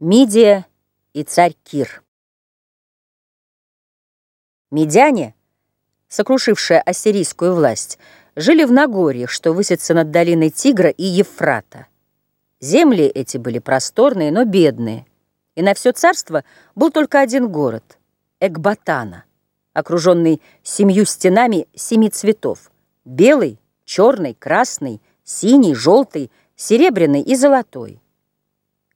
Мидия и царь Кир. Медяне, сокрушившие ассирийскую власть, жили в Нагорье, что высится над долиной Тигра и Евфрата. Земли эти были просторные, но бедные, и на все царство был только один город – Экбатана, окруженный семью стенами семи цветов – белый, черный, красный, синий, желтый, серебряный и золотой.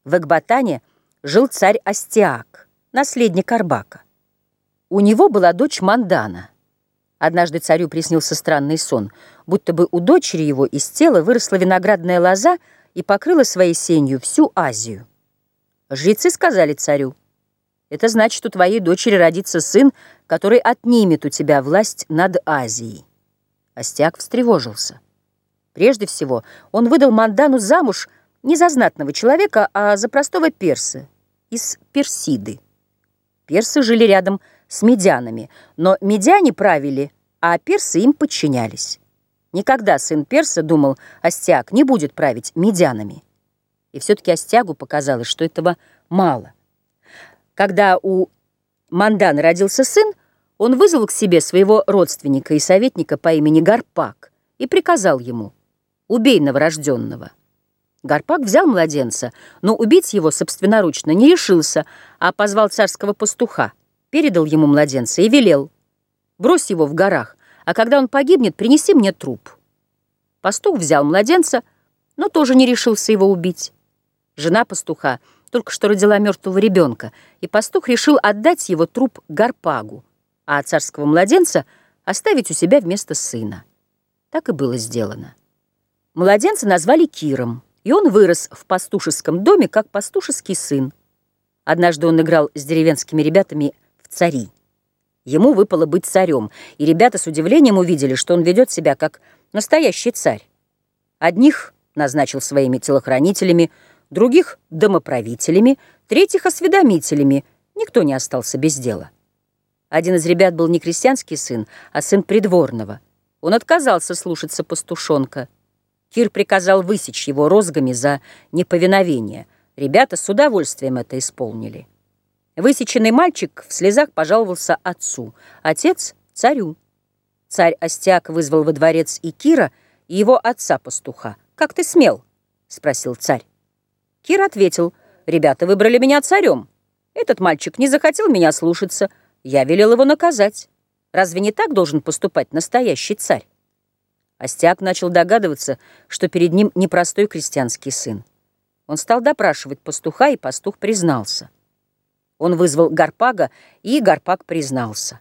В Экбатане – жил царь Астиак, наследник Арбака. У него была дочь Мандана. Однажды царю приснился странный сон, будто бы у дочери его из тела выросла виноградная лоза и покрыла своей сенью всю Азию. Жрецы сказали царю, «Это значит, у твоей дочери родится сын, который отнимет у тебя власть над Азией». Астиак встревожился. Прежде всего, он выдал Мандану замуж не за знатного человека, а за простого перса, из Персиды. Персы жили рядом с медянами, но медяне правили, а персы им подчинялись. Никогда сын перса думал, Остяг не будет править медянами. И все-таки Остягу показалось, что этого мало. Когда у Мандана родился сын, он вызвал к себе своего родственника и советника по имени Гарпак и приказал ему «Убей новорожденного». Гарпак взял младенца, но убить его собственноручно не решился, а позвал царского пастуха, передал ему младенца и велел «Брось его в горах, а когда он погибнет, принеси мне труп». Пастух взял младенца, но тоже не решился его убить. Жена пастуха только что родила мертвого ребенка, и пастух решил отдать его труп Гарпагу, а царского младенца оставить у себя вместо сына. Так и было сделано. Младенца назвали Киром. И он вырос в пастушеском доме, как пастушеский сын. Однажды он играл с деревенскими ребятами в цари. Ему выпало быть царем, и ребята с удивлением увидели, что он ведет себя как настоящий царь. Одних назначил своими телохранителями, других — домоправителями, третьих — осведомителями. Никто не остался без дела. Один из ребят был не крестьянский сын, а сын придворного. Он отказался слушаться пастушонка — Кир приказал высечь его розгами за неповиновение. Ребята с удовольствием это исполнили. Высеченный мальчик в слезах пожаловался отцу, отец — царю. Царь Остяк вызвал во дворец и Кира, и его отца-пастуха. «Как ты смел?» — спросил царь. Кир ответил, «Ребята выбрали меня царем. Этот мальчик не захотел меня слушаться. Я велел его наказать. Разве не так должен поступать настоящий царь?» Остяк начал догадываться, что перед ним непростой крестьянский сын. Он стал допрашивать пастуха, и пастух признался. Он вызвал Гарпага, и Гарпаг признался.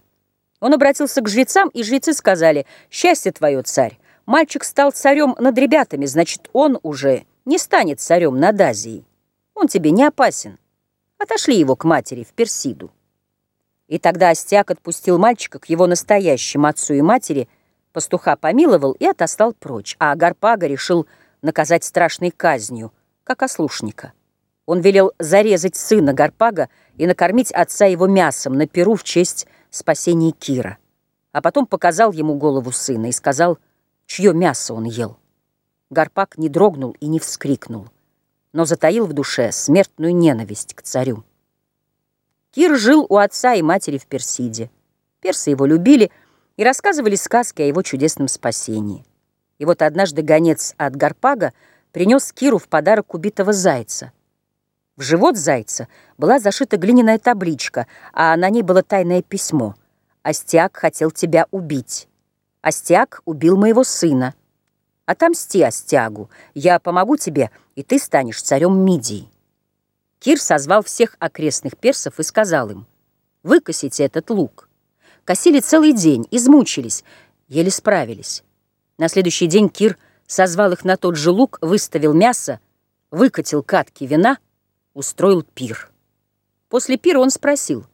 Он обратился к жрецам, и жрецы сказали, «Счастье твое, царь! Мальчик стал царем над ребятами, значит, он уже не станет царем над Азией. Он тебе не опасен. Отошли его к матери в Персиду». И тогда Остяк отпустил мальчика к его настоящему отцу и матери – Пастуха помиловал и отослал прочь, а Гарпага решил наказать страшной казнью, как ослушника. Он велел зарезать сына Гарпага и накормить отца его мясом на перу в честь спасения Кира. А потом показал ему голову сына и сказал, чье мясо он ел. Гарпаг не дрогнул и не вскрикнул, но затаил в душе смертную ненависть к царю. Кир жил у отца и матери в Персиде. Персы его любили — и рассказывали сказки о его чудесном спасении. И вот однажды гонец от Гарпага принес Киру в подарок убитого зайца. В живот зайца была зашита глиняная табличка, а на ней было тайное письмо. «Остяк хотел тебя убить. Остяк убил моего сына. Отомсти Остягу, я помогу тебе, и ты станешь царем Мидии». Кир созвал всех окрестных персов и сказал им, «Выкосите этот лук». Косили целый день, измучились, еле справились. На следующий день Кир созвал их на тот же луг, выставил мясо, выкатил катки вина, устроил пир. После пира он спросил,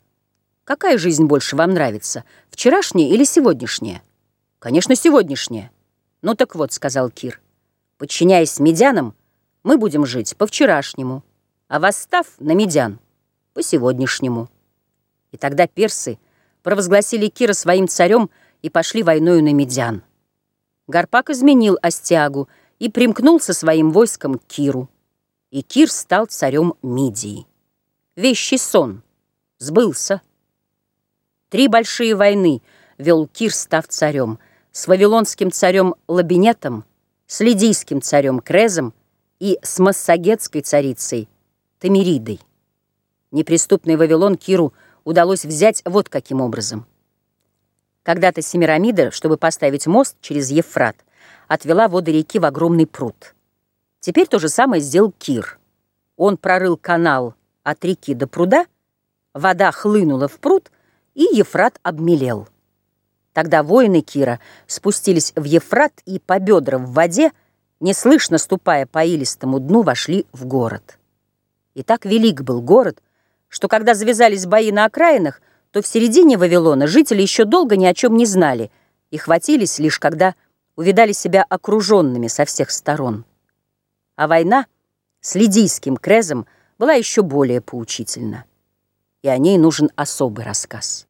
какая жизнь больше вам нравится, вчерашняя или сегодняшняя? Конечно, сегодняшняя. Ну так вот, сказал Кир, подчиняясь медянам, мы будем жить по-вчерашнему, а восстав на медян по-сегодняшнему. И тогда персы — провозгласили Кира своим царем и пошли войною на Медян. Гарпак изменил Остиагу и примкнул со своим войском к Киру, и Кир стал царем Мидии. вещий сон сбылся. Три большие войны вел Кир, став царем, с вавилонским царем Лабинетом, с лидийским царем Крезом и с массагетской царицей Тамиридой. Неприступный Вавилон Киру удалось взять вот каким образом. Когда-то Семирамида, чтобы поставить мост через Ефрат, отвела воды реки в огромный пруд. Теперь то же самое сделал Кир. Он прорыл канал от реки до пруда, вода хлынула в пруд, и Ефрат обмелел. Тогда воины Кира спустились в Ефрат и по бедра в воде, неслышно ступая по илистому дну, вошли в город. И так велик был город, что когда завязались бои на окраинах, то в середине Вавилона жители еще долго ни о чем не знали и хватились лишь когда увидали себя окруженными со всех сторон. А война с лидийским крезом была еще более поучительна, и о ней нужен особый рассказ.